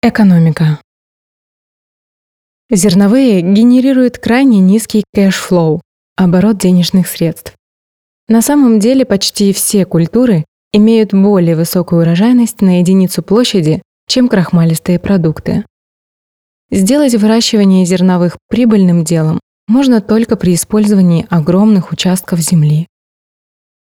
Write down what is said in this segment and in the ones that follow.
Экономика. Зерновые генерируют крайне низкий cash flow, оборот денежных средств. На самом деле почти все культуры имеют более высокую урожайность на единицу площади, чем крахмалистые продукты. Сделать выращивание зерновых прибыльным делом можно только при использовании огромных участков земли.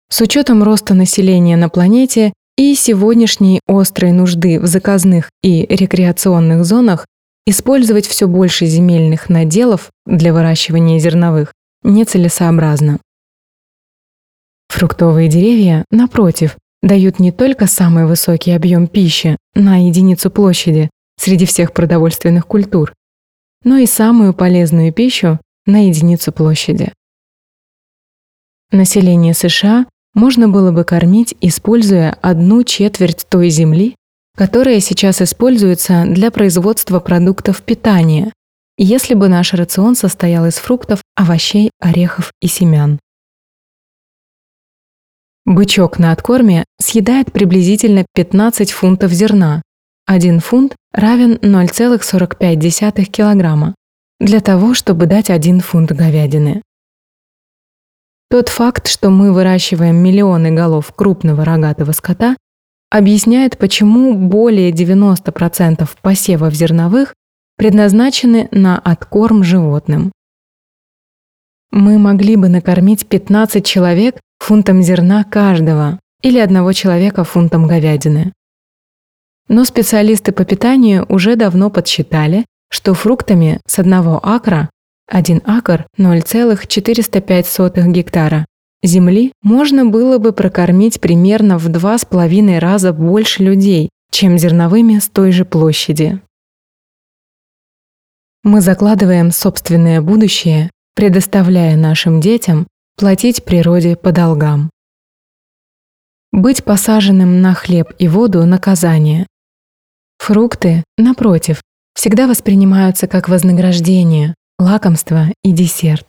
С учетом роста населения на планете и сегодняшней острой нужды в заказных и рекреационных зонах использовать все больше земельных наделов для выращивания зерновых нецелесообразно. Фруктовые деревья, напротив, дают не только самый высокий объем пищи на единицу площади среди всех продовольственных культур, но и самую полезную пищу на единицу площади. Население США можно было бы кормить, используя одну четверть той земли, которая сейчас используется для производства продуктов питания, если бы наш рацион состоял из фруктов, овощей, орехов и семян. Бычок на откорме съедает приблизительно 15 фунтов зерна. Один фунт равен 0,45 килограмма для того, чтобы дать один фунт говядины. Тот факт, что мы выращиваем миллионы голов крупного рогатого скота, объясняет, почему более 90% посевов зерновых предназначены на откорм животным. Мы могли бы накормить 15 человек фунтом зерна каждого или одного человека фунтом говядины. Но специалисты по питанию уже давно подсчитали, что фруктами с одного акра 1 акр 0,405 гектара. Земли можно было бы прокормить примерно в два с половиной раза больше людей, чем зерновыми с той же площади. Мы закладываем собственное будущее, предоставляя нашим детям платить природе по долгам. Быть посаженным на хлеб и воду – наказание. Фрукты, напротив, всегда воспринимаются как вознаграждение, лакомство и десерт.